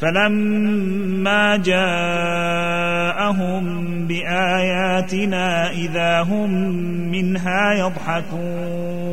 فلما جاءهم بآياتنا إذا هم منها يضحكون